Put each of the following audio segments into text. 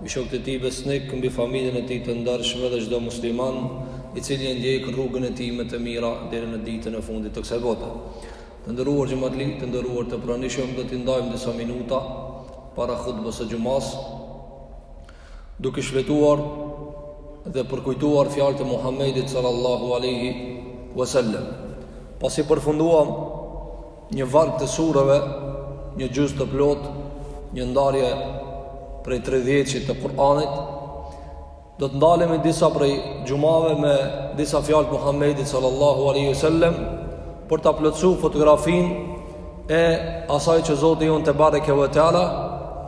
Mbi shokët e tij besnikë, mbi familjen e tij të ndershme dhe çdo musliman, i cili e ndjek rrugën e tij me të mira deri në ditën e fundit të kësaj bote. Të nderuar xhematli, të nderuar të pranishëm, do t'i ndajmë disa minuta para hutbës së xhumasë, duke shfletuar dhe përkujtuar fjalët e Muhamedit sallallahu alaihi wasallam. Pasi përfunduam Një varg të sureve, një xhuz të plotë, një ndarje prej 30 të Kur'anit. Do të ndalemi disa prej xhumave me disa fjalë të Muhamedit sallallahu alaihi wasallam për ta plotësuar fotografinë e asaj që Zoti jonë tebareke ve teala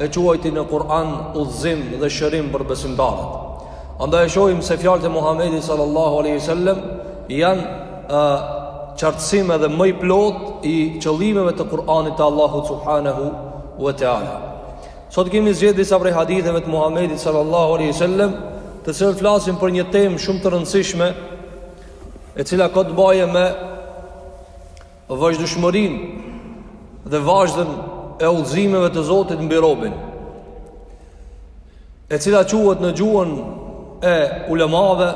e quajti në Kur'an udhëzim dhe shërim për besimtarët. Andaj e shohim se fjalët e Muhamedit sallallahu alaihi wasallam janë ë qartësim edhe më i plotë i qëllimeve të Kur'anit të Allahut subhanahu wa taala. Sot kemi zgjedh disa prej haditheve të Muhamedit sallallahu alaihi wasallam, të cilat flasin për një temë shumë të rëndësishme, e cila ka të bëjë me vazhdueshmërinë dhe vazhdën e udhëzimeve të Zotit mbi robin. e cila quhet në gjuhën e ulemave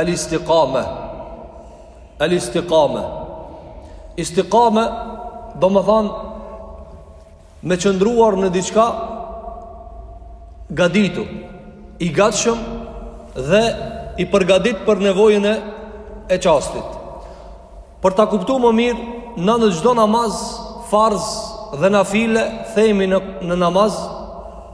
el istiqame el istiqame istiqame domethanë me qëndruar në diçka gaditu i gatshëm dhe i përgadit për nevojën e çastit për ta kuptu më mirë na në çdo namaz farz dhe nafile themi në, në namaz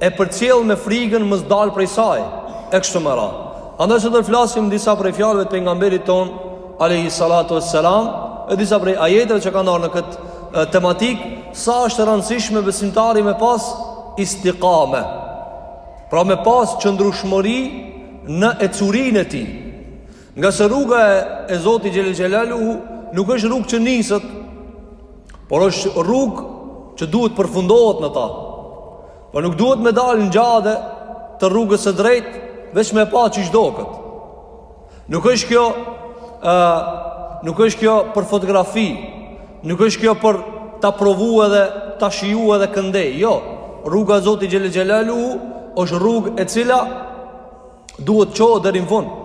e përcjell me frigën mos dalë prej saj e kështu me radhë. Andaj sot do të flasim disa prej fjalëve të pejgamberit tonë alayhi salatu wassalam, e disa prej ajeteve që kanë ardhur në këtë tematikë, sa është e rëndësishme besimtari me pas istiqame. Pra me pas qëndrueshmëri në ecurinë e tij. Ngase rruga e, e Zotit xhele xhelaluhu nuk është rrugë që niset, por është rrugë që duhet përfundohet në ta. Pra nuk duhet me dalë në xhade të rrugës së drejtë, veç me pa qysh asht këtu. Nuk është kjo, e, nuk është kjo për fotografi, nuk është kjo për ta provu edhe, ta shiju edhe këndej, jo. Rruga e Zotit xhele xhelaluhu është rrugë e cila duhet të çohet deri në fund.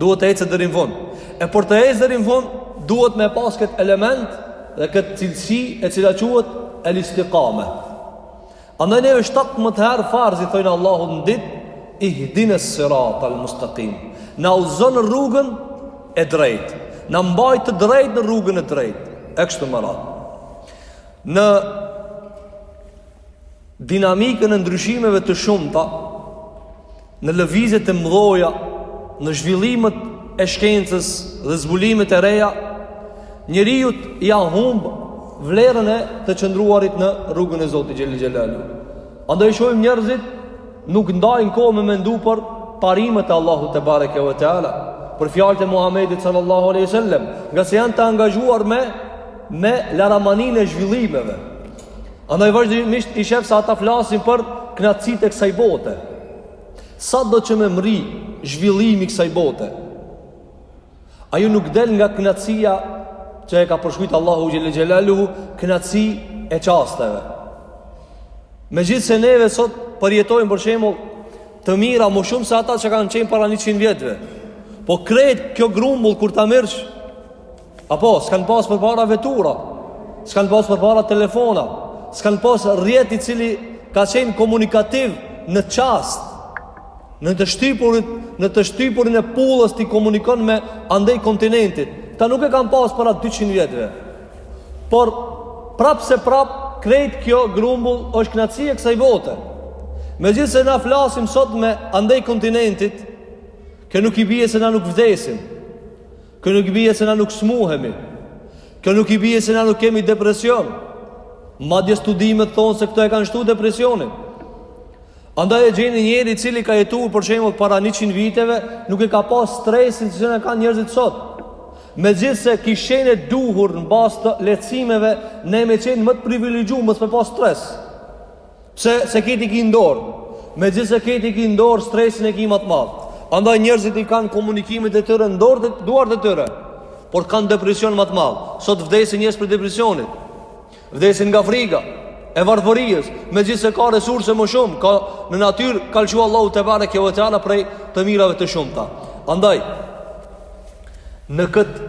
Duhet të ecet deri në fund. E për të ecë deri në fund, duhet me pas këtë element dhe këtë cilësi e cila quhet el istiqame. Andaj ne 17 herë farz i thojmë Allahut në ditë ihdinas siratal mustaqim. Na udhëzo në rrugën e drejtë. Na mbaj të drejtë në rrugën e drejtë. E kështu me radhë. Në Dinamikën e ndryshimeve të shumta në lëvizjet e mëdha, në zhvillimet e shkencës dhe zbulimet e reja, njeriut ia humb vlerën e të qëndruarit në rrugën e Zotit xhel xhelal. Andaj e shohim njerëzit nuk ndajnë kohë me mendu për parimet e Allahut te bareke ve teala, për fjalët e Muhamedit sallallahu alaihi wasallam, ngase janë të angazhuar me me laramaninë e zhvillimeve. Andaj vazhdimisht i shef se ata flasin për knaqësitë e kësaj bote. Sado që me mrri zhvillimi i kësaj bote, ajo nuk del nga knaqësia që e ka përshkrujt Allahu xhel-le xhelaluhu, knaqësi e çasteve. Megjithëse neve sot përjetojmë për shembull të mira më shumë se ata që kanë qenë para 100 vjetve. Po krejt kjo grumbull kur ta merrsh, Apo, s'kanë pas përpara vetura, s'kanë pas përpara telefona, s'kanë pas rrjet i cili ka qenë komunikativ në çast, në të shtypurit, në të shtypurin e pullës ti komunikon me andej kontinentit. Kta nuk e kanë pas para 200 vjetve. Por, prapë se prapë, krejt kjo grumbull është knaci e kësaj bote. Megjithëse na flasim sot me andej kontinentit, kjo nuk i bje se na nuk vdesim. Kjo nuk i bie se na nuk smuhemi. Kjo nuk i bie se na nuk kemi depresion. Madje studimet thonë se këto e kanë shtu depresionin. Andaj e gjeni njeri i cili ka jetu për shembull para 100 viteve, nuk e ka pas stresin që e kanë njerëzit sot. Megjithse kish me u duhur në bazë të lehtësimeve, ne me qenë më të privilegjum, mos me pas stres. Sepse krejt i ki n'dorë. Megjithëse krejt i ki n'dorë stresin e ki më të madh. Andaj njerëzit i kanë komunikimet e tyre në dorë, në duart e tyre. Por kanë depresion më të madh. Sot vdesin njerëz prej depresionit. Vdesin nga frika e varfërisë, megjithëse ka resurse më shumë, ka në natyrë ka lshu Allahu te bareke ve teala prej të mirave të shumta. Andaj, në këtë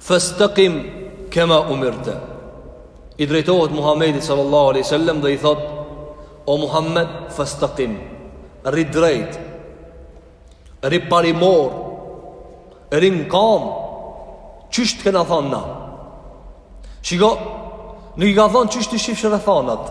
Fastaqim kama umirta. I drejtohet Muhamedit sallallahu alaihi wasallam dhe i thotë: O Muhammed, fastaqim. Rri drejt. Rri parimor. Rri në kam. Qysh të kena thon na. Shiko, nuk i ka thon qysh t'i shifsh rrethanat.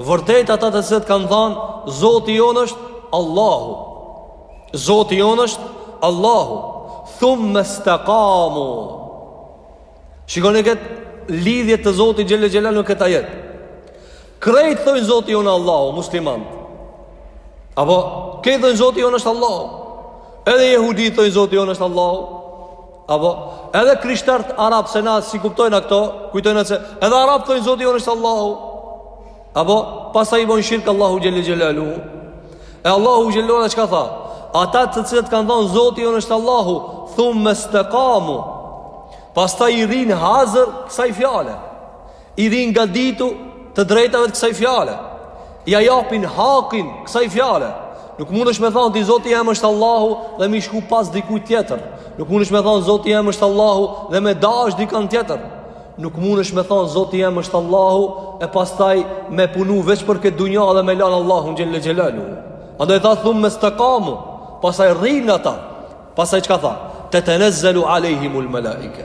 Vërtet ata të cilët kanë thanë Zoti jonë është Allahu. Zoti jonë është Allahu. Thumma istaqamu. Shikoni këtë lidhje të Zotit xhel xhelal në këtë ajet. Krejt thojnë Zoti jonë Allahu, muslimanët. Apo krejt thojnë Zoti jonë është Allahu. Edhe jehuditë thojnë Zoti jonë është Allahu. Apo, edhe krishtert arab se na s'i kuptojna këto, kujtojna se edhe arab thojnë Zoti jonë është Allahu. Apo, pastaj i bojnë shirk Allahu xhelle xhelaluhu. E Allahu xhelalu çka tha? Ata të cilët kanë thonë Zoti jonë është Allahu, thumme stekamu. Pastaj i rrinë hazër kësaj fjale. I rrinë gaditu të drejtave të kësaj fjale. Ja japin hakin kësaj fjale. Nuk mundesh me thonë ti Zoti jem është Allahu dhe me shku pas dikujt tjetër. Nuk mundesh me thonë Zoti jem është Allahu dhe me dashtë dikan tjetër. Nuk mundesh me thonë Zoti jem është Allahu e pastaj me punu veç për këtë dunja dhe me lanë Allahun xhelle xhelle. Andaj tha thumme stekamu, pasaj rrinë ata, pasaj çka tha, tetenezzelu alejhimul melaike.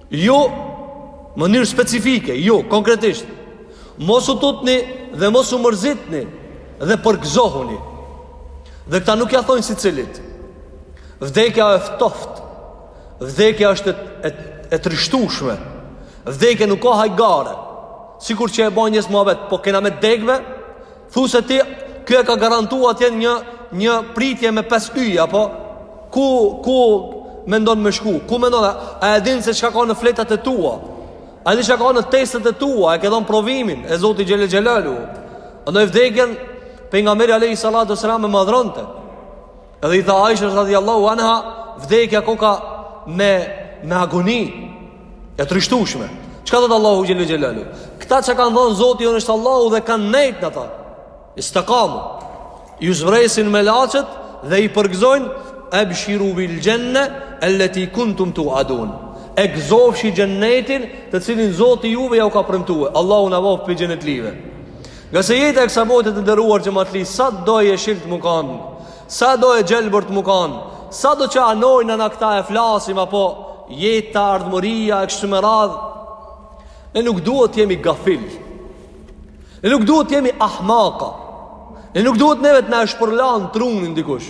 Ju, mënyrë specifike, ju, konkretisht, mos u tutni dhe mos u mërzitni dhe përgëzohuni. Dhe këta nuk ja thonë sicilit. Vdekja e ftohtë, vdekja është e, e, e trishtushme, vdekja nuk ka hajgare, sikur që e bojnë njerz muhabet, po kena me dekë ve, Thuse ti që e ke garantu atje një një pritje me 5 yje apo ku ku mendon me shku? Ku mendon? A e din se çka ka në fletat e tua? A e din çka ka në testet e tua? E ke dhënë provimin e Zoti xhelle xhelaluhu. Andaj vdekjen pejgamberi alejhi salatu selam e madhronte. Edhe i tha Aisha radhiyallahu anha, vdekja koka me me agoni e trishtushme. Çka thot Allahu xhelle xhelalu? Këta që kanë thonë Zoti jonë është Allahu dhe kanë nejt n'ata. Istekamu. Ju zbresin melaqet dhe i përgëzojnë ebshiru bil xhenne eleti kuntum tu'adun. E gëzofshi xhennetin të cilin Zoti juve ja u ka premtue. Allahu na baftë prej xhennetlive. Ngase jeta e kësaj bote të nderuar xhematli Sado e çiltë me kanë Sado e gjelbërt me kanë Sado që anojna na këta e flasim Apo jeta, ardhmëria e kështu me radhë Ne nuk duhet të jemi gafil Ne nuk duhet të jemi ahmaka Ne nuk duhet neve të na shpërlanë trunin dikush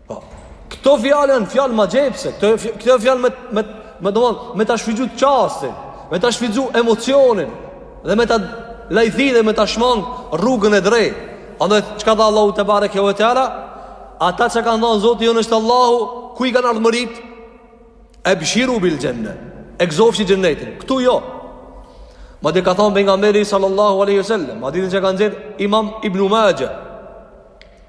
Po. Këto fjalë janë fjalë magjepse, këto këto fjalë me me me domethon me ta shfrytzu çastin, me ta shfrytzu emocionin dhe me ta lajthi dhe me ta shmang rrugën e drejtë. Andaj çka tha Allahu te bareke ve teala, ata që kanë thonë Zoti jonë është Allahu, ku i kanë ardhmëritë? Ebshiru bil xhenne, e gëzofshi xhennetin, këtu jo. Madje ka thonë pejgamberi sallallahu alejhi selam, madje që kanë gjithë imam ibn Umeje,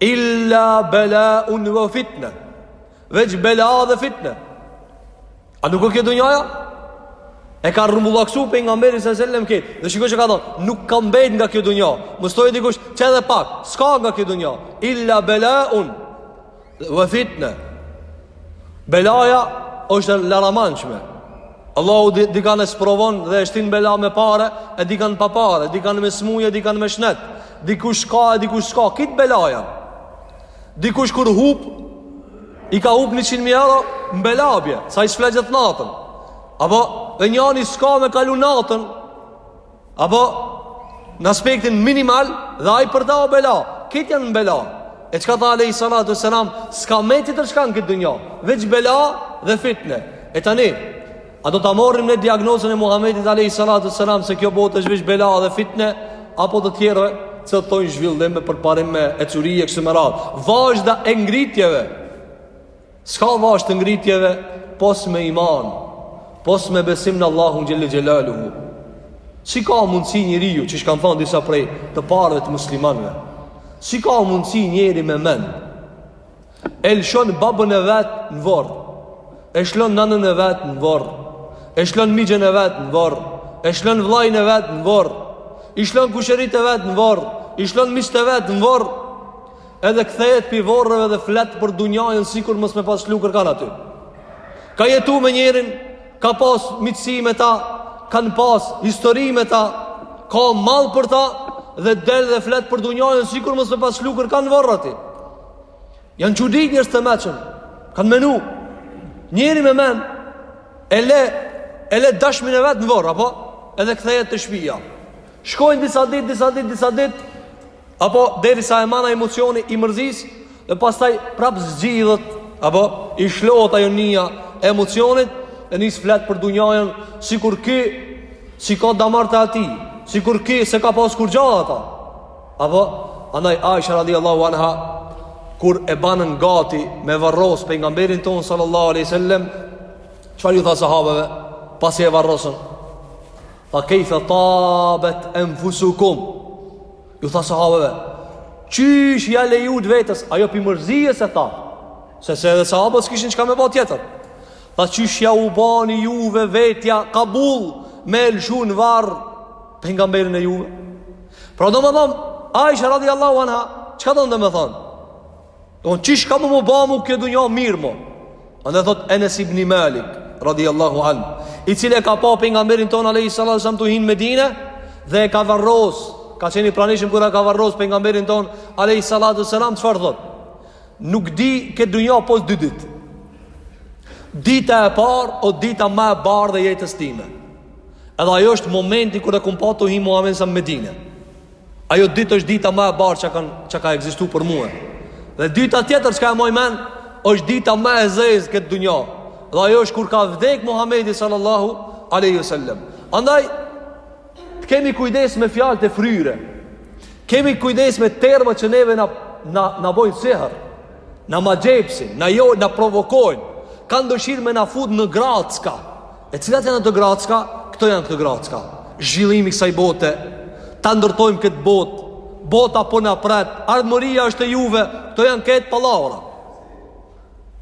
Illa belaun ve fitne Veç bela dhe fitne A nuk o kjo dunjaja? E ka rrumullaksu Pejgamberi se sellem këtë Dhe shiko ç'ka thonë Nuk ka mbet nga kjo dunja Më stoj e dikush që edhe pak S'ka nga kjo dunja Illa belaun ve fitne Belaja është laramanshme Allahu dikanë e sprovon dhe e shtin bela me pare, e dikanë pa pare, dikanë me smuje, dikanë me shnet. Dikush ka e dikush s'ka, krejt bela janë. Dikush kur hup i ka hup 100 mijë euro n'bela bje, sa ai s'fle gjithë natën. Apo dhe njani s'ka me kalu natën, Apo në aspektin minimal dhe ai për ta o bela, krejt janë bela. E çka tha Alejhi Salatu Selam, s'ka më tjetër çka në këtë dunja, veç bela dhe fitne. E tani, a do ta marrim ne diagnozën e Muhammedit Alejhi Salatu Selam se kjo botë është veç bela dhe fitne, apo të tjere që të thojnë zhvillim me përparim me ecuri e kështu me radhë. Vazhda e ngritjeve, S'ka vazhdë të ngritjeve pos me iman, pos me besim në Allahun Xhelle Xhelaluhu. Si ka mundësi njeriu, qysh kanë thonë disa prej të parëve të muslimanve, si ka mundësi njeri me men, e lëshon babën e vet në vorr, e shlon nanën e vet në vorr, e shlon mixhën e vet në vorr, e shlon vllajn e vet në vorr, i shlon kushërit e vet në vorr, i shlon miqtë e vet në vorr, Edhe kthehet pi vorreve dhe flet për dunjajën sikur mos me pas shlu kërkan aty. Ka jetu me njerin, ka pas miqësi me ta, kanë pas histori me ta, ka mall për ta dhe del dhe flet për dunjajën sikur mos me pas shlu kërkan n'vorr aty. Janë çudit njerëzit e meçëm. Kan menu. Njeri me men e le e le dashmin e vet në vorr apo edhe kthehet te shtëpia. Shkojnë disa ditë, disa ditë, disa ditë, apo derisa e man ai emocioni i mërzisë dhe pastaj prap zgjidhet apo i shlohet ajo nyja e emocionit e nis flet për dunjajën sikur ky s'i ka damar të ati sikur ky s'e ka pas kurrë gjallë ata apo andaj Aisha radiallahu anha kur e banën gati me varros Pejgamberin tonë sallallahu aleyhi sallem çfarë ju tha sahabeve pasi e varrosën Tha kejfe tabet enfusukum Ju tha sahabeve Qysh ja lejut vetës Ajo pi mërzisë e tha Se se edhe sahabët s'kishin çka me ba tjetër Tha qysh jau bani juve vetja Kabul me lëshu në varr Pejgamberin e juve Pra domethan Aisha radiallahu anha Çka don domethonë Don, qysh ka me m'u ba mu kjo dunja mirë mo Andaj thot Enes ibni Malik Radiallahu anhu I cili e ka pa pejgamberin ton Alejhi Salatu Selam tu hi n'Medine Dhe e ka varros Ka qen i pranishëm kur e ka varros pejgamberin ton Alejhi Salatu ue Selam Çfar thot Nuk di n'këtë dunja pos dy dit Dita e par O dita ma e bardhë e jetës time Edhe ajo është momenti kur e kum pa tu hi Muhammedin Sam n'Medine Ajo ditë është dita ma e bardhë çka kanë çka ka ekzistu për mue. Dhe dita tjetër çka e maj men është dita ma e zezë n'këtë dunja. Dhe ajo është kur ka vdek Muhamedi sallallahu alaihi wasallam. Andaj të kemi kujdes me fjalët e fryra. Kemi kujdes me termat që neve na na na bojnë sihër. Na magjepsin, na jo na provokojnë. Kan dëshirë me na fut në gracka. E cilat janë ato gracka? Këto janë këto gracka. Zhvillimi i kësaj bote, ta ndërtojmë këtë botë. Bota po na pret, ardhmëria është e juve. Këto janë këto pallavra.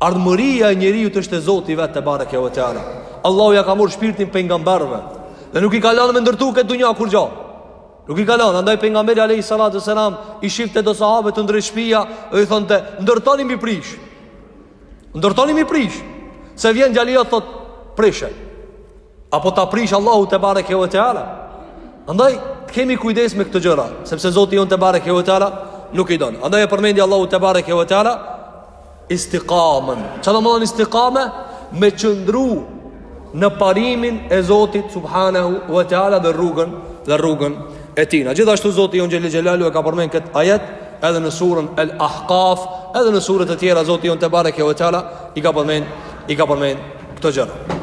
Ardhmëria e njeriut është te Zoti vet tebareke ve teala. Allahu ja ka marrë shpirtin pejgamberëve. Dhe nuk i ka lënë me ndërtu këtë dunja kurgjo. Nuk i ka lënë, andaj pejgamberi alayhi salatu selam i shifte do sahabë tu ndreq shpija dhe i thonte ndërtoni mbi prish. Ndërtoni me prish Se vjen djali jot t'i prish Apo ta prish Allahu tebareke ue teala Andaj t'kemi kujdes me këto gjëra Sepse zoti jonë tebareke ue teala Nuk i donë Andaj e përmendi Allahu tebareke ue teala Istikamen Ça do me thonë istikame Me qëndru në parimin e Zotit subhanahu wa taala dhe rrugën dhe rrugën e tina. Gjithashtu Zoti Jon Xhele Xhelaluhu e ka përmend kët ajet edhe në surën El Ahkaf, edhe në surët e tjera Zoti Jon Tebareke ve Teala i ka përmend i ka përmend këto gjëra.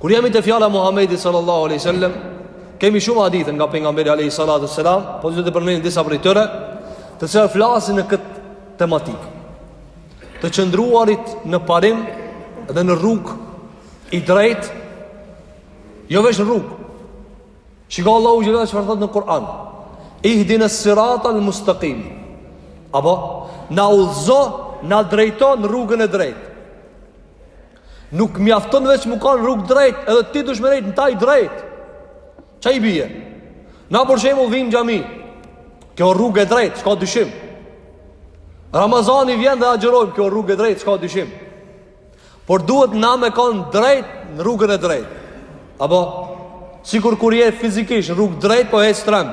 Kur jemi te fjala e Muhamedit sallallahu alaihi wasallam, kemi shumë hadithe nga pejgamberi alaihi salatu wasalam, po do t'i përmendim disa prej tyre, të cilat flasin në kët tematik. të qëndruarit në parim dhe në rrug i drejt jo veç rrug shiko Allahu xheleshanuhu çfar thot në Kur'an ihdine siratal mustekim apo na udhëzo na drejto në rrugën e drejt nuk mjafton veç me kanë rrug drejt edhe ti duhesh me nejt në ta drejt Ça i bije? Na për shemull vim n'xhami Kjo rrugë e drejtë, s'ka dyshim Ramazani vjen dhe agjerojmë Kjo rrugë e drejtë, s'ka dyshim Por duhet na me kanë drejtë në rrugën e drejtë Apo, sikur kur je fizikisht në rrugë t' drejtë, po ec shtrem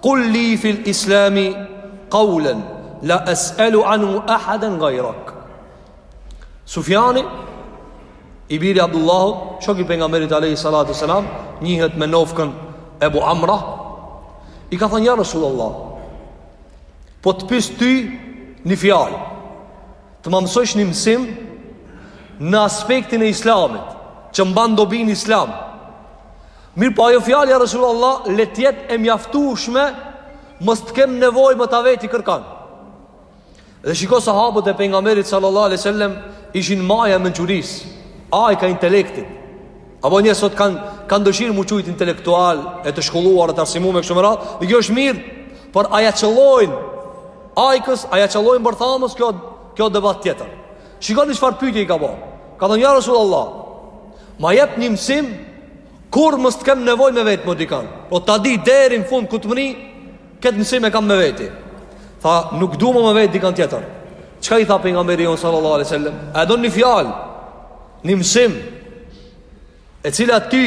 Kul li fil islami kaulen la eselu anhu ahaden gajrak Sufjani I biri Abdullahu shoku i pejgamberit alejhi salatu ves selam Njihet me nofkën Ebu Amra I ka thënë ja Rasulullah Po të pys ty një fjalë Të më mësosh një mësim Në aspektin e islamit Që mban dobi në islam Mirëpo ajo fjalë ja Resulullah Le të jetë e mjaftushme Mos të kem nevojë më ta veti kërkan Dhe shiko sahabët e pejgamberit sallallahu alejhi ve sellem Ishin maja e mençurisë Ajka e intelektit Apo njerëz sot kanë kan dëshirë mu qujtë intelektual E të shkulluar e të arsimum e kështu me radhë Dhe kjo është mirë Por a ia qëllojnë ajkës, a ia qëllojnë bërthamës Kjo, kjo debat tjetër Shikoni çfarë pyetje i ka bo. Ka thënë ja Resulullah, ma jep një mësim kur mos të kem nevojë me veti mo dikan. Po ta di deri në fund ku të mrri, këtë mësim e kam me veti. Tha, nuk du ma me veti dikan tjetër. Çka i tha pejgamberi jonë sallallahu alejhi ve sellem? E don një fjalë? Një mësim. e cila ty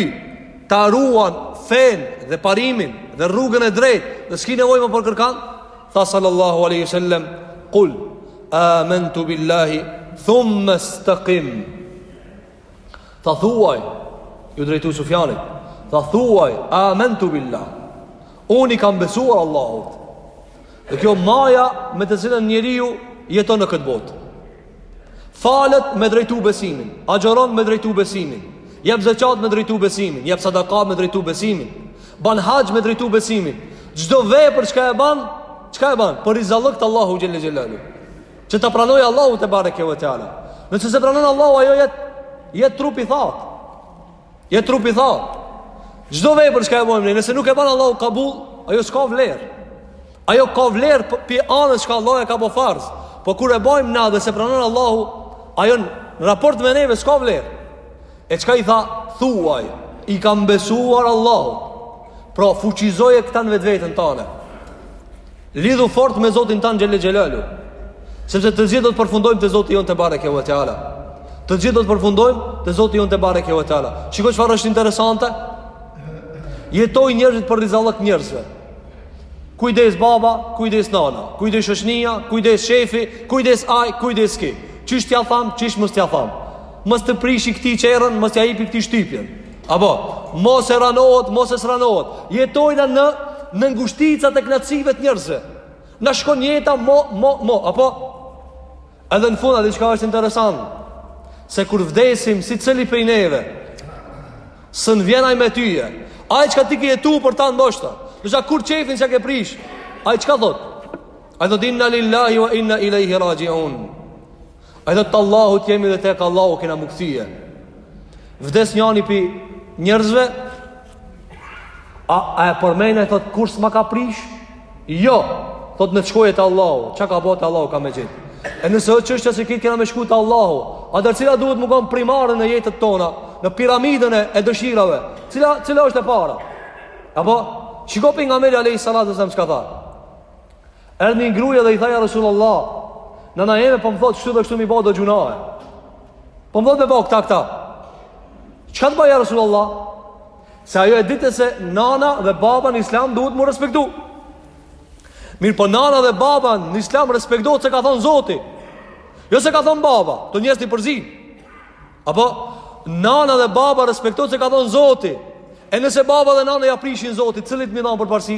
ta ruan fenë dhe parimin dhe rrugën e drejtë dhe s'ki nevojë më për kërkan tha sallallahu alejhi ve sellem kul amentu billahi thumme stekim tha thuaj iu drejtu sufjanit tha thuaj amentu billahi unë i kam besuar Allahut dhe kjo maja me të cilën njeriu jeton në këtë botë Falet me drejtu besimin, agjeron me drejtu besimin, jep zeqat me drejtu besimin, jep sadaka me drejtu besimin, ban haxh me drejtu besimin. Çdo vepër çka e ban, çka e ban? Për rizallëk të Allahut xhelle xhelaluhu. Që ta pranojë Allahu tebareke ve teala. Nëse s'e pranon Allahu ajo jet jet trup i thatë. Jet trup i thatë. Çdo vepër që e bëjmë ne, nëse nuk e bën Allahu kabul, ajo s'ka vlerë. Ajo ka vlerë pi anës që Allahu e ka bo farz. Po kur e bëjmë na dhe s'e pranon Allahu, ajo në raport me neve s'ka vlerë. E çka i tha? Thuaj, i kam besuar Allahut. Pra fuqizoje këta në vetveten tënde. Lidhu fort me Zotin tan xhelle xhelaluhu Sepse të gjithë do të përfundojmë te Zoti jonë tebareke ve teala Të gjithë do të përfundojmë te Zoti jonë tebareke ve teala Shiko çfarë është interesante Jetojnë njerëzit për rizallëk të njerëzve Kujdes baba, kujdes nana Kujdes shoqnia, kujdes shefi Kujdes ai, kujdes ky Qysh t'ia tham, qysh mos t'ia tham Mos të prishi këtij çerën, mos t'ia ipi këtij shtypjen Apo, mos e ranohet, mos e sranohet. Jetojna në në ngushticat e knaqsive të njerëzve. Na shkon jeta mo mo mo, apo? Edhe në fund a di çka është interesant, se kur vdesim secili prej neve, s'un vjen ai me tyje. Ai çka ti ke jetu për ta ndoshta. Do që kurrë qefin s'ja ke prish. Ai çka thot? Ai thot inna lillahi wa inna ilejhi raxhiun. Ai thot të Allahut jemi dhe tek Allahu kena m'u kthye. Vdes njani pi njerëzve, a, a e përmen e thotë kurrë s'ma ka prish? Jo, thotë le t'shkojë te Allahu, çka ka bo te Allahu ka me gjetë. E nëse o çështja se krejt kena me shku te Allahu, atëherë cila duhet me konë primare në jetët tona, në piramidën e dëshirave, cila, cila është e para? Apo, shiko Pejgamberi alejhi salatu we selam çka tha? Erdh një gru dhe i tha ja Resulallah Nana jeme po më thotë kështu dhe kështu me ba do gjynahe Po më thotë me ba këta këta Çka të baj ja Resulallah Se ajo e dite se nana dhe baba në islam duhet mu respektu Mirëpo nana dhe baba në islam respektohet se ka thonë zoti Jo se ka thonë baba Do njerëz i përzin Apo nana dhe baba respektohet se ka thonë zoti E nëse baba dhe nana ja prishin zotit Cilit me i dhanë përparësi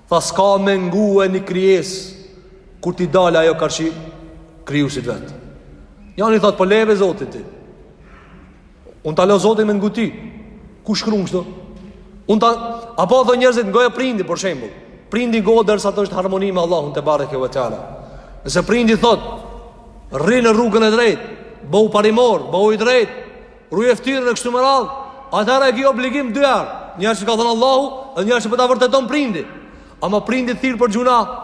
Tha s'ka me ngue një krijesë Kur t'i dale ajo karshi Krijuesit vet Njani thot po le be zotin ti Unë ta lo zotin me ngu ty Ku shkrun kështu Unë ta Apo thon njerëzit ngoje prindin për shembull Prindi ngohet derisa të është n'harmoni me Allahun tebareke we teala Nëse prindi thot Rri në rrugën e drejt Bëhu parimor Bëhu i drejt Ruje ftyrën e kështu me radhë, atëherë e ki obligim dy herë, një herë që ka thënë Allahu dhe një herë që po ta vërteton prindi. Ama prindi thirr për gjynah.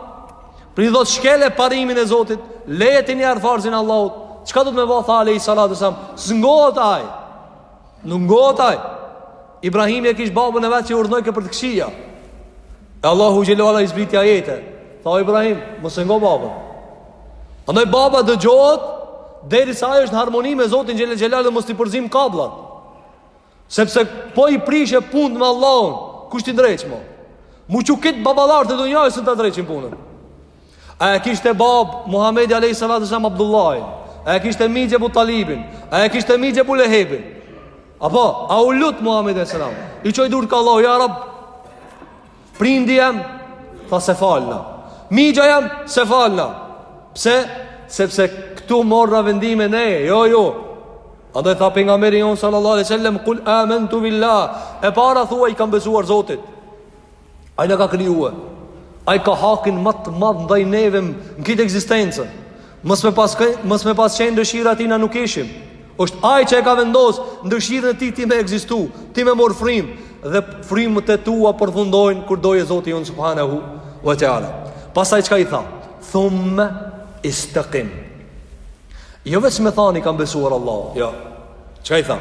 Prindi thotë shkele parimin e Zotit, leje ti një herë farzin e Allahut. Çka duhet me ba tha alejhi salatu we selam? S'ngohet ai. Nuk ngohet ai. Ibrahimi e kish babën e vet që urdhnojke për të këqija E Allahu xhelle we ala i zbriti ajete Tha o Ibrahim, mos e ngo babën Andaj baba dëgjohet Derisa ai është n'harmoni me Zotin Xhelle Xhelal Dhe mos t'i përzim kabllat Sepse po i prishe punët me Allahun Kush t'i ndreq mo M'u çu krejt baballarët e dunjasë s'ta ndreqin punën A e kishte babë Muhammedi a.s. Abdullahin A e kishte mixhë Ebu Talibin A e kishte mixhë Ebu Lehebin Apo, a u lut Muhammedi a.s. I çoi durt ka Allahu, ja rab Prindi jem Tha s'e falna Mixha jem, s'e falna Pse? Sepse këtu morrna vendime ne Jo, jo Andaj tha Pejgamberi jonë sallallahu alejhi we selem Kul amentu billah E para thua i kam besuar zotit Ai na ka krijue. Ai ka hakin më të madh ndaj neve në këtë ekzistencë. Mos me pas pas qenë dëshira e tij na nuk ishim. Është ai që e ka vendos dëshirën e tij ti me ekzistu, ti me marr frymë dhe frymët e tua përfundojnë kur doje Zoti jonë subhanahu wa taala. Pastaj çka i tha? Thum istaqim. Jo veç me thanë kam besuar Allahun, jo. Çka i tha?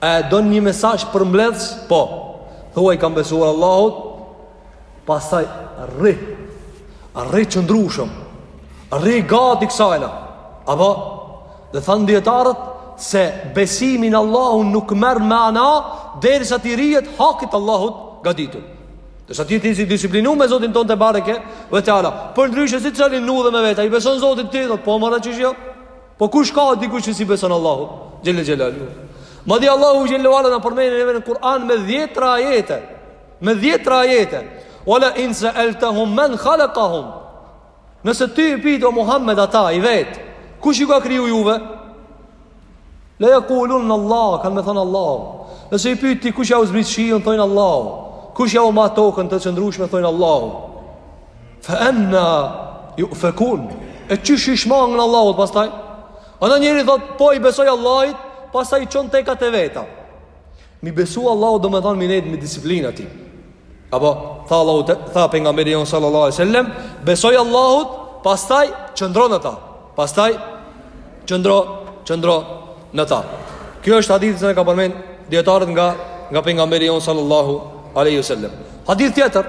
A e don një mesazh përmbledhës? Po. Thuaj kam besuar Allahut, pastaj rri. Rri qëndrushëm. Rri gati kësajna. Apo dhe thanë dijetarët se besimi në Allahun nuk merr mana derisa t'i rrihet hakit Allahut gatitu. Derisa t'jesh ti i disiplinum me Zotin tonë tebareke ve teala Përndryshe si të qëllin nu dhe me veta I beson Zotin ti dhe po më rëqishë jo Po kush ka dikush që s'i beson Allahut xhelle xhelalu. Madje Allahu xhelle ve ala na përmend edhe në Kur'an me dhjetra ajete. Me dhjetra ajete. Wala in sa'altahum man khalaqahum. Nëse ti i pyet o Muhammed ata i vet, kush ju ka krijue juve? La yaqulunna Allah, kanë me thonë Allah. Nëse i pyet ti kush jau zbret shiun, thonë Allah. Kush jau man tokën të qëndrueshme, thonë Allah. Fa anna yufakun. E qysh i shmangën Allahut pastaj? A njeri thotë po i besoj Allahut, pastaj i çon tekat e veta. Me i besu Allahut domethanë me nejt me disiplinë aty. Apo tha Allahu te, tha pejgamberi jon sallallahu alaihi wasallam, besoj Allahut, pastaj qëndro në ta. Pastaj qëndro qëndro në ta. Ky është hadithi që na ka përmend dijetarët nga nga pejgamberi jon sallallahu alaihi wasallam. Hadith tjetër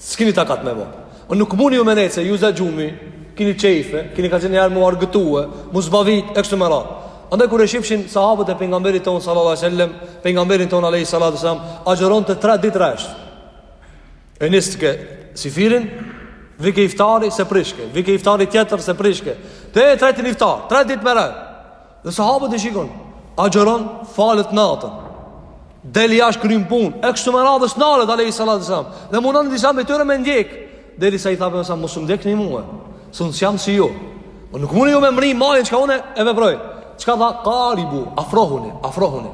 S'kini takat me bo. O nuk muni ju me nejt se ju zë gjumi, kini qejfe, kini nganjëherë m'u argëtue, m'u zbavit, e kështu me radhë. Andaj kur e shifshin sahabët e pejgamberit tonë sallallahu alaihi wasallam, pejgamberin tonë alaihi salatu wasallam, agjëronte tre ditë rresht. E niske syfyrin, vike iftari s'e prishke, vike iftari tjetër s'e prishke, deri te i treti iftar, tre ditë me rresht. Dhe sahabët e shikojnë, agjëron falet natën. Del jashtë kryen punë, e kështu me radhë s'nalet alayhi salatu wasalam. Dhe mundohen disa prej tyre me ndjek, derisa i tha pejgamberi mos më ndjekni mua. S'jam si ju. Po nuk mundi ju me mri majën çka unë e veproj. Çka tha qaribu, afrohuni, afrohuni.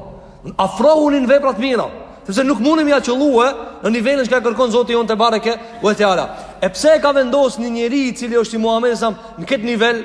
Afrohuni në veprat e mira, sepse nuk mundem me ja qëllue në nivelin që kërkon Zoti jonë tebareke ue teala. E pse e ka vendosur një njeri i cili është i Muhamedit sa në këtë nivel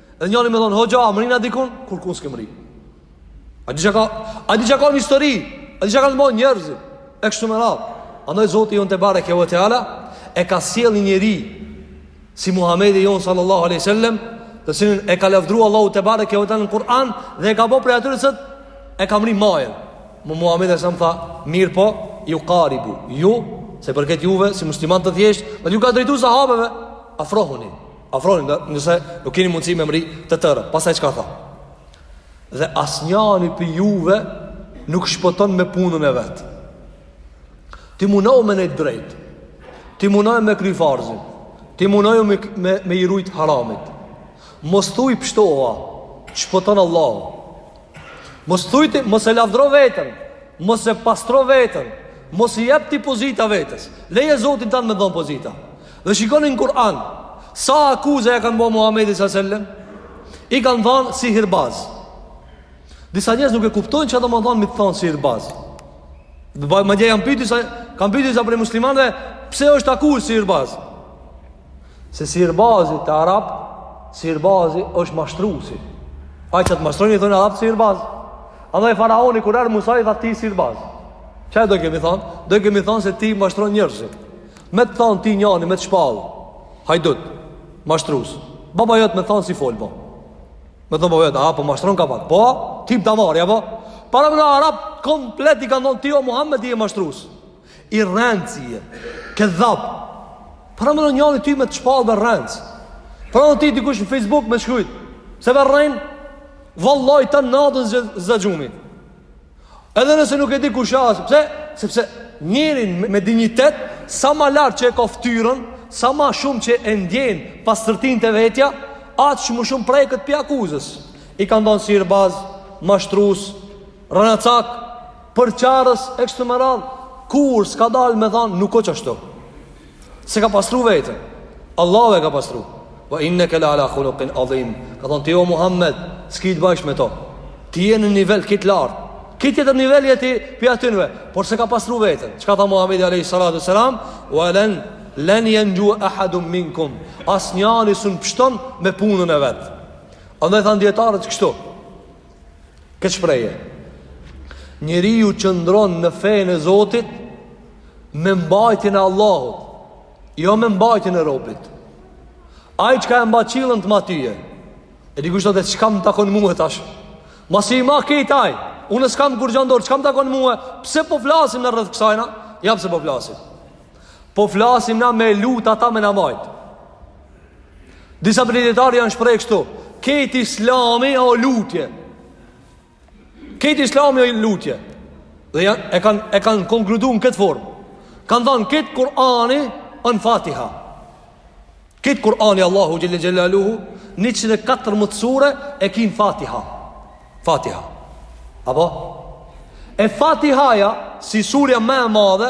Dhe njani më thonë, hoxha, a mrina dikun? Kurkun s'ke mri? A di që ka, a di që ka një histori? A di që ka të mbajnë njerëzit? E kështu me radhë. Andaj Zoti jonë tebareke ve teala, e ka sjell një njeri, si Muhammedi jonë sallallahu aleyhi sallem, të cilin e ka lavdru Allahu tebareke ve teala në Kur'an, dhe e ka bo prej atyre se e ka mri majën. Më Muhammedi sallem tha, mirëpo, ju karibu, ju, sa përket juve, si musliman të thjesht, dhe ju ka drejtu sahabeve, afrohuni. Afrohuni, nëse nuk keni mundësi me mri të tëra Pastaj çka tha Dhe asnjani pi juve Nuk shpton me punën e vet Ti munohu me nejt drejt Ti munohu me kry farzin Ti munohu me, me, me i rujt haramit Mos thuj pshtova Shpton Allahu Mos thuj ti, mos e lavdro veten, mos e pastro veten, mos i jap ti pozita vetes. Leje Zotin tan me dhan pozita. Dhe shikoni në Kur'an, sa akuza ja kanë bo Muhamedit sallallahu alaihi wasallam? I kanë thënë sihirbaz. Disa njerëz nuk e kuptojnë çka do me thanë me të thanë sihirbaz. Madje jam pyt, kam pyt disa prej muslimanëve, pse është akuzë sihirbaz? Se sihirbazi te arabt Sihirbazi është mashtrusi Ai që të mashtron i Thonë arabt sihirbaz Andaj faraoni kur erdh Musa i tha ti sihirbaz Qa dojke me thonë Dojke me thonë se ti mashtron njërzit Me të thonë ti njani me të shpal Hajdut Mashtrus Baba jot me thonë si fol po Me thonë baba jot A po mashtron kapak Po tip damar ja po Paramen arabt Komplet i kanë thonë ti o Muhammed je mashtrus I rrenc je. Kedhab. Paramen njani ty me të shpalë me rrenc. Paramen ti dikush në Facebook me shkrujt. Se me rrenc, vallahi tan natën s'të zë gjumi. Edhe nëse nuk e di kush asht. Pse? Sepse njeri me, me dignitet, sa ma lartë që e ka ftyrën, sa ma shumë që e ndjen pastërtinë te vetja, aq më shumë preket pi akuzës. I kanë thonë sihirbaz, mashtrus, rrenacak, përçarës e kështu me radhë, kur s'ka dalë me thanë nuk o qashtu. S'e ka pastru veten. Allahu e ka pastru. Wa inna ka la ala khuluqin adhim. Ka thonë ti o Muhammed, s'ki të bajsh me to. Ti je në nivel krejt lart. Krejt tjetër nivel je ti pi atynve, por s'e ka pastru veten. Çka tha Muhamedi alayhi salatu selam? Wa lan lan yanju ahadun minkum. Asnjani s'un pshton me punën e vet. Andaj thanë dietarët kështu. këtë shprehje njeriu qëndron në fenë e Zotit me mbajtjen e Allahut jo me mbajtjen e robit Ai që ka e mba qillin të mban ty E di kush thot e çka m'takon muhe tash Masi i ma kejt ai Unë s'kam kurgja n'dorë Çka m'takon muhe Pse po flasim na rreth kësajna Ja pse po flasim Po flasim na me lutë ata me na majt Disa prej dijetarëve janë shpreh kështu Kejt islami o lutje Kejt islami o lutje Dhe janë, e kanë e kanë konkludu në këtë formë Kanë thanë kejt Kur'ani o në fatiha Kejt Kur'ani Allahu xhele xhelaluhu Njëqind e katërmdhet sure e ki në fatiha Fatiha Apo? E fatihaja si surja më e madhe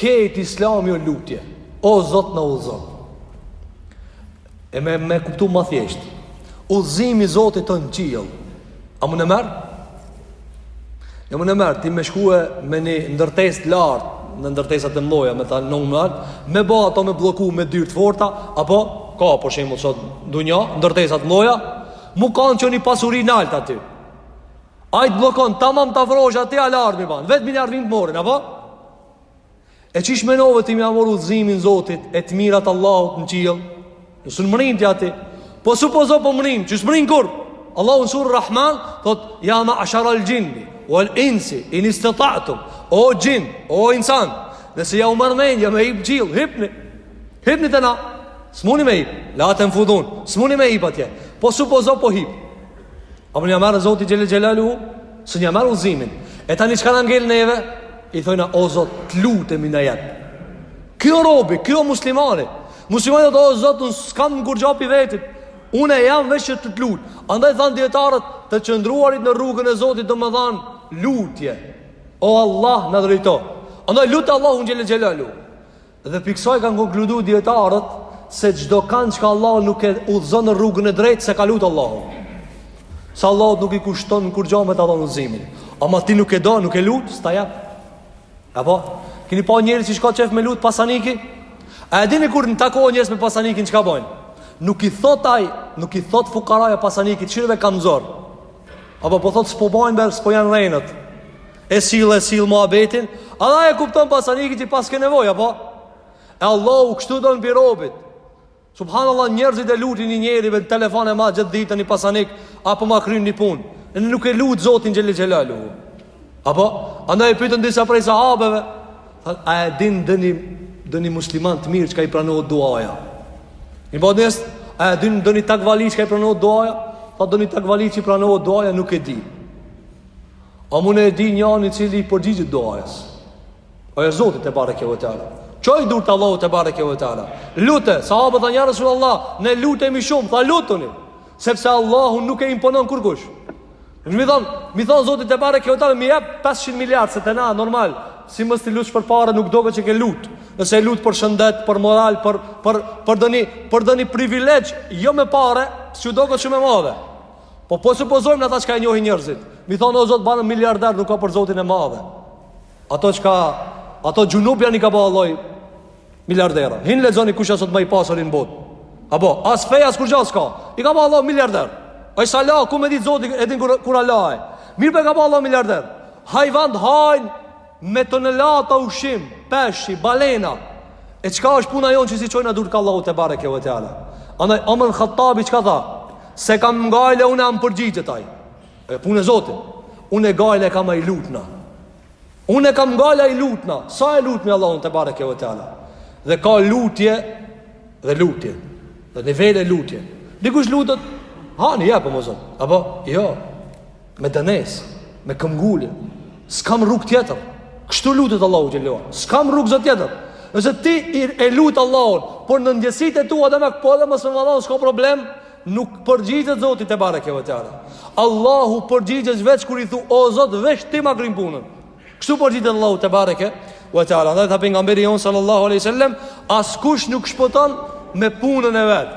Kejt islami o lutje O zot na udhëzo E me, me kuptu ma thjesht Udhëzimi zotit o në qiell A mun e merr? A mun e merr, ti me shkue me një ndërtes të lartë Në ndërtesat e mdhoja me thanë normal Me ba ato me blloku me dyrë të forta Apo, ka për shembull sot dunja Ndërtesat mdhoja Mu kanë që një pasuri nalt aty Ai të bllokon tamam ta afrohesh atë alarmi ban. Vet bin alarmi të morën, apo? E qysh menove ti me ja marr udhëzimin Zotit e të mirat Allahut në qiell. S'un mërrin ti atje. Po supozo po mrrim, që s'mrrin kurr. Allahu sure Rahman thot ja ma ashar al jin wal insi in istata'tum o jin o insan. Nëse jau merr mendja me hip qiell, hipni. Hipni te na. S'muni me hip. La tenfudhun. S'muni me hip atje. Po supozo po hip. A mun ja marrë Zotit Xhele Xhelaluhu S'un ja marrë udhëzimin E tani çka na ngel neve I thojna o Zot të lutemi na jep Ky o robi, ky o muslimani Muslimani thot o Zot Unë s'kam kurgja pi vetit Unë e jam veç që të të lut Andaj thanë dijetarët Të qëndruarit në rrugën e Zotit domethanë Lutje O Allah na drejto Andaj lute Allahun Xhele Xhelaluhu Dhe pi ksaj kanë konkluduar dijetarët se çdokan çka Allahu nuk e udhëzon në rrugën e drejtë s'e ka lut Allahun. Se Allahut nuk i kushton kurgjë me ta dhënë udhëzimin. Ama ti nuk e do, nuk e lut, s'ta jap. Apo keni pa njerëz që s'kanë qef me lut pasanikin? A e dini kur takohen njerëz me pasanikin çka bojn? Nuk i thot ai, nuk i thot fukaraja pasanikit çirve kam zor. Apo po thot s'po bajnë, s'po janë rrenët. E sill e sill muhabetin, Allah e kupton pasaniki që paske nevojë apo? E Allahu kështu don pi robit. Subhanallahu njerëzit e lutin një njeri me telefon e ma gjithë ditën i pasanik apo ma kryen një punë. E nuk e lut Zotin xhele xhelaluhu. Apo andaj pyetën disa prej sahabeve, thonë a e din ndoni ndoni musliman të mirë çka i pranohet duaja. Një bodnës, a e din ndoni takvali çka i pranohet duaja? Tha ndoni takvali që i pranohet duaja nuk e di. A mun e di njani cili i përgjigjet duajes? O jo, Zoti tebareke ve teala. Çoji durt te Allahu tebareke ve teala? Lute, sahabët thanë ja Resulallah, ne lutemi shumë, tha lutuni. Sepse Allahu nuk e imponon kurkush. Me i thanë, me i thanë Zotit tebareke ve teala, m'i jep 500 miliard, se te na, normal, si mos të lutsh për pare, nuk doket që ke lutë. Nëse e lutë për shëndet, për moral, për, për, për, doni, për doni privilegj, jo me pare, s'u doket shumë e madhe. Po po supozojmë në ata çka e njohin njerëzit Me i thanë o Zot banëm miliarder nuk ka për zotin e madhe Ata çka Ata xhunup janë i ka ba Allahu Miliardera Hin lexoni kush a sot ma i pasuri në botë Apo As fe as kurgja s'ka I ka ba Allahu miliarder Ai s'a la kur me ditë Zoti e din kur, kur a la Mirëpo i ka ba Allahu miliarder Hajvant hajnë Me tonelata ushqim, peshqi, balena E çka është puna jonë që s'i çojna durt ka Allahu tebareke ve teala Andaj, Omer ibn Hattabi çka tha S'e kam gajle unë a më përgjigjet ai Ajo punë e Zotit Unë gajle e kam a i lutna Unë e kam gajle a i lutna Sa e lutmi Allahun tebareke ve teala Dhe ka lutje Dhe lutje Dhe nivele lutje Dikush lutet Hani, jepma Zot Apo, jo Me dënesë, me këmbëngulje. S'kam rrugë tjetër. Kështu lutet Allahu xhelle shanuhu. S'kam rrugë Zot tjetër. Nëse ti e lutë Allahun, por në ndjesit e tua dhe me këpo dhe mësë më Allahun, s'ka problem, nuk përgjigjet Zoti tebareke ve teala. Allahu përgjigjet veç kur i thu, o Zot, veç ti ma kryn punën. Kështu përgjigjet Allahu tebareke ve teala. Andaj tha pejgamberi jonë sallallahu aleyhi sallem, askush nuk shpëton me punën e vet.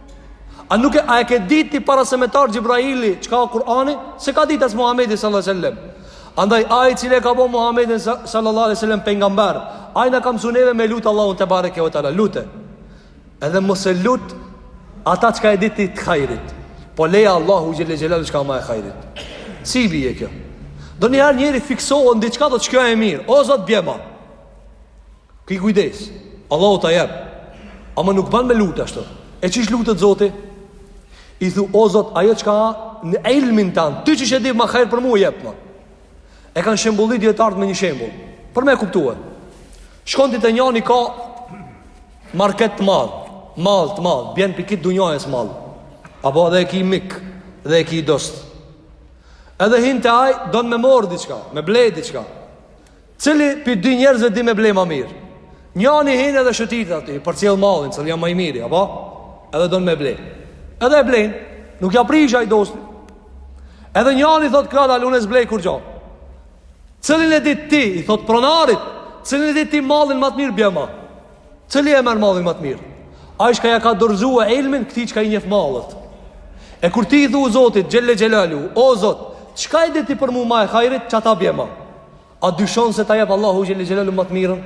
A nuk e a e ke ditë ti para se me t'ardh Xhibraili, çka ka Kur'ani? S'e ka ditë as Muhamedi sallallahu alaihi wasallam. Andaj ai i cili e ka bo Muhamedin sallallahu alaihi wasallam pejgamber, ai na ka mësuar neve me lut Allahun tebareke ve teala, lute. Edhe mos e lut ata çka e di ti t'hajrit. Po leja Allahut xhelle xhelalu çka ma e hajrit. Si bie kjo? Donjëherë njeri fiksohet në diçka doket kjo e mirë. O zot bjema. Ki kujdes, Allahu ta jep. Ama nuk ban me lutë ashtu. E qysh lutet Zoti? I thu o Zot, ajo çka në ilmin tan, ti qysh e di ma hajr për mu jepma. E kanë shembullu dijetarët me një shembull. Për me kuptu. Shkon ti te njani ka market të madh, mall të madh, bjen prej krejt dunjajes mall. Apo edhe e ki mik dhe e ki dost. Edhe hin te ai don me mor diçka, me ble diçka. Cili pi dy njerëzve di me ble ma mirë? Njani hinë edhe shëtit aty, për cilë mallin, cili a ma i miri, apo? Edhe don me ble. Edhe e blenë, nuk ja prish ai dosti. Edhe njani thot kadale, unë s'blej kurgjo. Cillin e di ti, i thot pronarit, cillin e di ti mallin ma të mirë bjema. Cili e merr mallin ma të mirë. Ai çka ja ka dorzue ilmin, këti çka i njef mallët. E kur ti i thu Zotit, xhelle xhelaluhu, o zot, çka e di ti për mu ma e hajrit, qata bjema. A dyshon se ta jep Allahu xhelle xhelaluhu ma të mirën?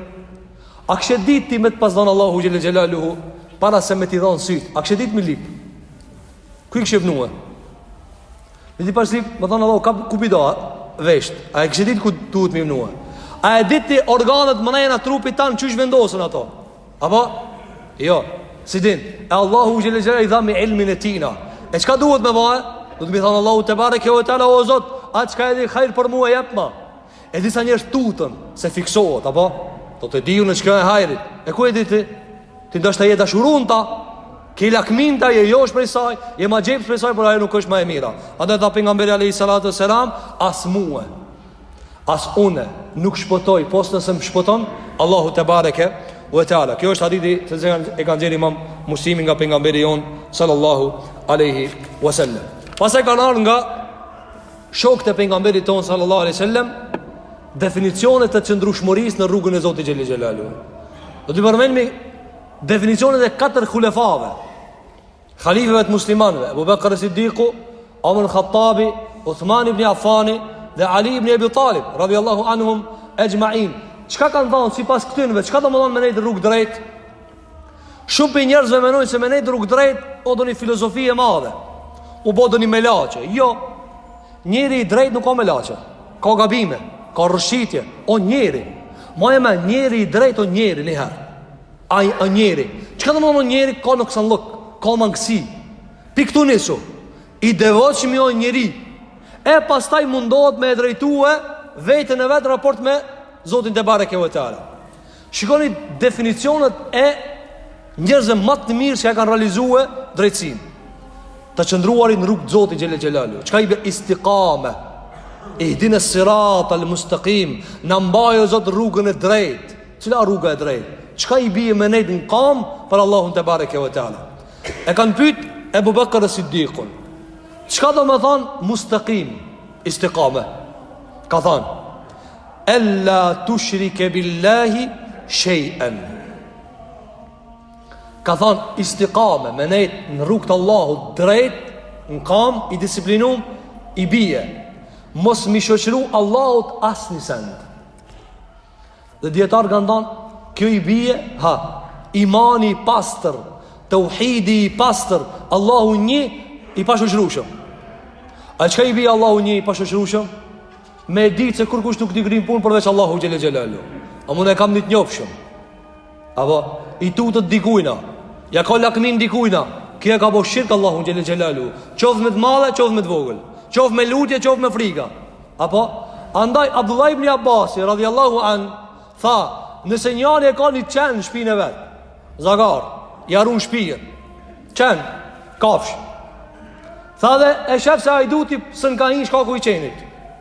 A kshe ditë ti me të pas dhënë Allahu xhelle xhelaluhu para se me t'i dhënë syt? A kshe ditë me lip? Ku i kshe vnue? Me t'i pas lip, me thënë Allahu ka ku p'i do vesht. A e kshe ditë ku duhet me vnue? A e di ti organet mrena trupit tanë qysh vendosen ato? Apo? Jo, s'i din. E Allahu xhelle xhelaluhu i dha me ilmin e tina. E çka duhet me ba? Do të m'i thonë Allahut tebareke ve teala o zot, a çka e di hajr për mue jepma. E disa njerëz tuten, se fiksohet, apo? Thotë di unë çka e hajrit. E ku e di ti? Ti ndoshta je dashuru n'ta, Ki lakmi n'ta je josh prej saj Je magjeps prej saj Por ajo nuk është ma e mira Andaj tha pejgamberi a.s. As mue As une nuk shpëtoj, pos nëse më shpëton, Allahu tebareke ve teala. Kjo është hadithi të cilin e ka nxjerrë Imam Muslimi nga pejgamberi jon sallallahu alaihi wasallam. Pastaj kanë ardhur nga shokët e pejgamberit ton sallallahu alaihi wasallam definicione të qëndrueshmërisë në rrugën e Zotit xhelle xhelaluhu. Do t'i përmendim definicionet e katër hulefave. Halifëve të muslimanëve, Abu Bakr Siddiku, Omar Khattabi, Uthman ibn Affani dhe Ali ibn Abi Talib, radhiyallahu anhum ejma'in. Çka kanë thënë sipas këtynve? Çka domethonë me nejt rrugë drejt? Shumë pi njerëzve menojnë se me nejt rrugë drejt po do një filozofi e madhe. U bë do një melaqe. Jo. Njeri i drejt nuk a melaqe. Ka gabime, ka rrëshitje, o njeri. Ma e me njeri i drejt o njeri niherë. Ai a njeri. Çka domethonë njeri ka noksanllok, ka mangësi. Pi këtu nisu. I devotshmi o njeri. E pastaj mundohet me e drejtue veten e vet n'raport me Zotin tebareke ve teala. Shikoni definicionet e njerëzve ma të mirë që e kanë realizuar drejtësinë. Të qëndruarit në rrugë të Zotit xhelle xhelaluhu. Çka i bje istiqame? Ihdina sirata al-mustaqim. Na mbaj o Zot n'rrugën e drejtë. Cila rruga e drejt? Çka i bije me nejt në kam për Allahun tebareke ve teala? E kanë pyt Ebu Bekër es-Siddikun. Çka do me thanë mustekim, istikame? Ka thanë, en la tushrike billahi shejen. Ka thanë istikame, me nejt në rrug të Allahut drejt, në kam, i disiplinum, i bije. Mos mi shoqru Allahut asnjë send. Dhe dijetarë kanë thonë, kjo i bije, ha, imani i pastër, teuhidi i pastër, Allahu një i pashoqrushëm. A çka i bije Allahu një i pashoqrushëm? Me e ditë se kurkush nuk t'i kryn punë përveç Allahu xhel-le xhelaluhu. Ama un e kam një të njofshëm. Apo, i tutet dikujna, ja ka lakmin dikujna, kjo e ka bo shirk Allahu xhel-le xhelaluhu, qoftë me të madhe, qoftë me të vogël, qoftë me lutje, qoftë me frika. Apo, andaj, Abdullah ibn Abasi, radijallahu anh, tha, nëse njani e ka një qen në shpinë e vetë, zagar, ja run shpijën, qen, kafshë, tha dhe e shef se hajduti s'na ka hinë shkaku i qenit,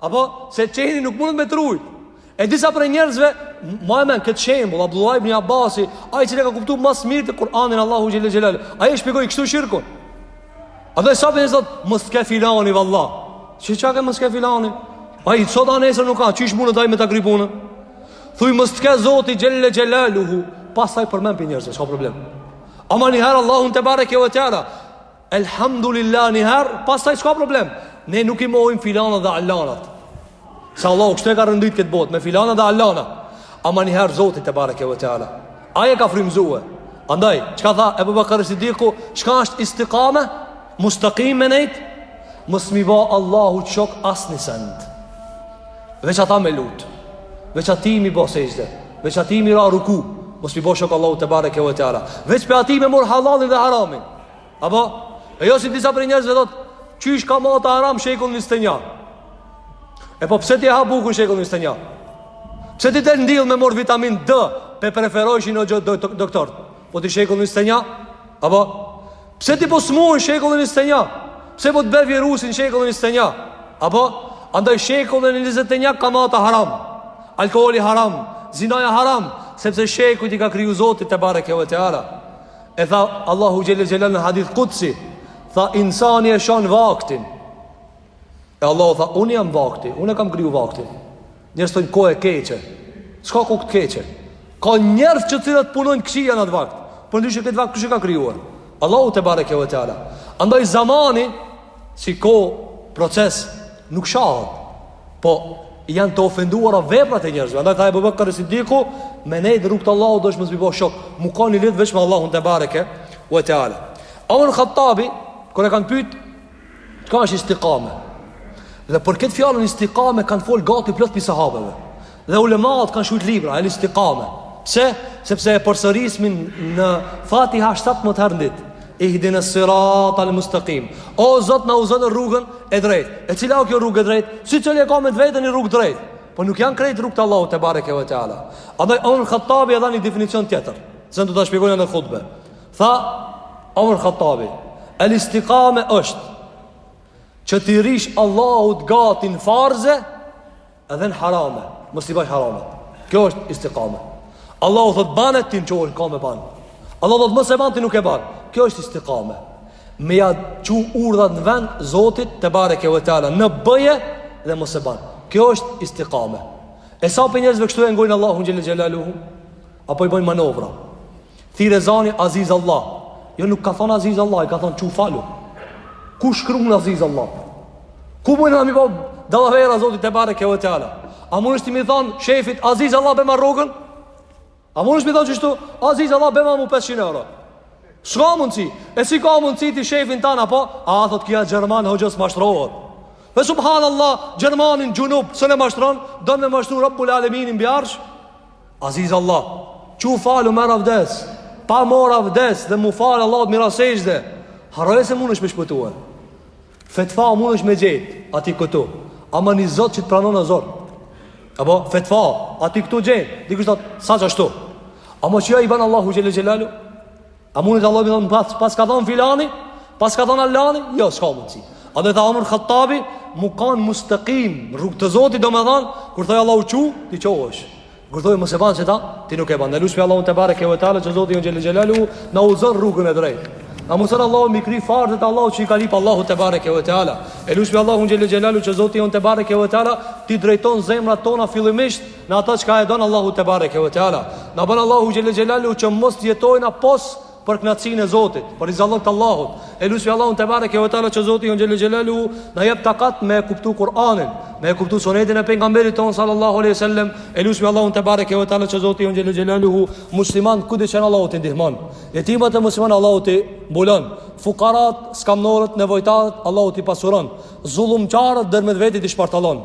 Apo, se qeni nuk mundet me të rujt. E disa prej njerëzve, maje men këtë shembull, Abdullah ibn Abasi, ai i cili e ka kuptu ma s'mirti Kur'anin Allahu xhel-le xhelaluhu, ai e shpjegoi kështu shirkun. A dhe sa prej neve thot, mos t'ke filani, valla. Qysh ke mos t'ke filani? Ai sot a nesër nuk ka, qysh mundet ai me ta kry punën? Thuj mos t'ke Zoti xhel-le xhelaluhu, pasaj përmen prej njerëzve, s'ka problem. Ama njëherë Allahun tebareke ve teala, Elhamdulillah një herë, pastaj s'ka problem. Ne nuk i mohojmë filanat dhe alanat. Se Allahu kështu e ka rendit këtë botë me filana dhe alana. Ama një herë Zoti tebareke ve teala. Ai e ka frymzuar. Andaj, çka tha Ebu Bekr Siddiku, çka është istikame? Mustekim me nejt? Mos mi ba Allahut shok asnjë send. Veç ata me lut. Veç ati mi bë sexhde. Veç ati mi ra ruku. Mos mi bë shok Allahut tebareke ve teala. Veç pe ati me mor hallallin dhe haramin. Apo, e jo si disa prej njerëzve thotë, qysh ka ma të haram shekull njëzet e një? E po pse ti ha bukën shekull njëzet e një? Pse ti del n'diell me mor vitamin D, pe preferojshin o gjë doktor? Po ti shekull njëzet e një? Apo, pse ti po smu në shekull njëzet e një? Pse po të bje virusi n'shekull njëzet e një? Apo, andaj shekull njëzet e një ka ma të haram? Alkooli haram, zinaja haram, sepse shekujt i ka kriju Zoti tebareke ve teala. E tha Allahu xhel-le xhelaluhu në hadith kudsi Tha insani e shan vaktin E Allahu tha unë jam vakti Unë e kam kriju vaktin Njerëz thonë kohë e keqe S'ka kohë të keqe Ka njerëz që të cilët punojnë këqija në atë vakt Përndryshe këtë vakt kush e ka kriju Allahu tebareke ve teala Andaj zamani Si kohë proces Nuk shahet Po janë të ofenduara veprat e njerëzve. Andaj tha Abu Bakr Siddiku, me nejt rrugës t'Allahut dhe mos me i bo shok. Mu kan i lidht veç me Allahun tebareke ve teala. Omar Khattabi kur e kanë pyet çka është istiqame. Dhe për këtë fjalën istiqame kanë fol gati plot pi sahabëve. Dhe ulemaat kanë shkrujt libra, El istikame. Pse? Sepse e përsërisim në Fatiha 17 herë n'dit. Ihdina siratal mustakim. O Zot na udhëzo në rrugën e drejt. E cila o kjo rrugë e drejt? Secili e ka me veti një rrugë drejt? Po nuk janë krejt rrugët e Allahut tebareke ve teala. A Omer Khattabi e dha një definicion tjetër. S'do ta shpjegoj në khutbe. Tha Omer Khattabi. El istikame është që t'i rish Allahut gati n'farze Edhe në harame, mos i bajsh harame. Kjo është istiqame. Allahu thot bane, ti çohesh ka me ban. Allahu thot mos e ban ti nuk e ban. Kjo është istiqame. Me ja çu urdhat në vend Zotit te bareke ve teala në bëje dhe mos e ban. Kjo është istiqame. E sa prej njerëzve kështu e ngojnë Allahun xhele xhelaluhu apo i bëjnë manovra. Thirre zani Aziz Allah Jo nuk ka thonë Aziz Allah I ka thonë çu falu Ku shkrun Aziz Allah Ku mujna na me i bo dallavera Zotit tebareke ve teala A munësh ti mi thonë shefit Aziz Allah bëma rrogën A munësh mi thonë kështu Aziz Allah bëma mu 500 euro S'ka mundsi E si ka mundsi ti shefin tana po A a thot ky jo Gjermani hoxhë s'mashtrohet Dhe subhanallah Gjermanin gjunub s'e mashtron Don me mashtru Rabbul Aleminin bre jarash Aziz Allah, çu falu merr avdes, pa mor avdes dhe mu fal Allahut mirë s'e sheh dhe harroje se mundesh me shpëtuar. Fetfa mundesh me gjet aty këtu, ama një Zot që të pranon o zor. Apo fetfa aty këtu gjen, dikush thot s'o ashtu. Ama qysh ja ban Allahut xhele xhelaluhu? A mundet Allahut me i thon pse, pse ka thon filani, pse ka thon allani, jo s'ka mundsi. Andaj tha Omar Khattabi mu kan mustaqim rrug të Zotit domethën kur thot Allahu çu ti çohesh. Kur thot mos e ban qeta ti nuk e ban. Lusim Allahun tebareke ve teala që Zoti jonë xhelaluhu na udhëzon rrugën e drejtë. Na mëson Allahu mi kri farzet Allahu që i ka lip Allahu tebareke ve teala. Lusim Allahun xhelaluhu që Zoti jonë tebareke ve teala ti drejton zemrat tona fillimisht në atë çka e don Allahu tebareke ve teala. Na bën Allahu xhele xhelaluhu që mos të jetojna pos për kënaqësinë e Zotit, për rizallëk të Allahut. E lusim Allahun tebareke ve teala që Zoti jon xhele xhelaluhu na jep takat me kuptu Kur'anin, me kuptu sunetin e pejgamberit ton sallallahu alaihi wasallam. E lusim Allahun tebareke ve teala që Zoti jon xhele xhelaluhu muslimanët kudo që jan Allahu t'i ndihmon. Jetimat e muslimanëve Allahu t'i mbulon. Fukarat, skamnorët, nevojtarët, Allahu t'i pasuron. Zullumqarët ndërmjet vetit i shpartallon.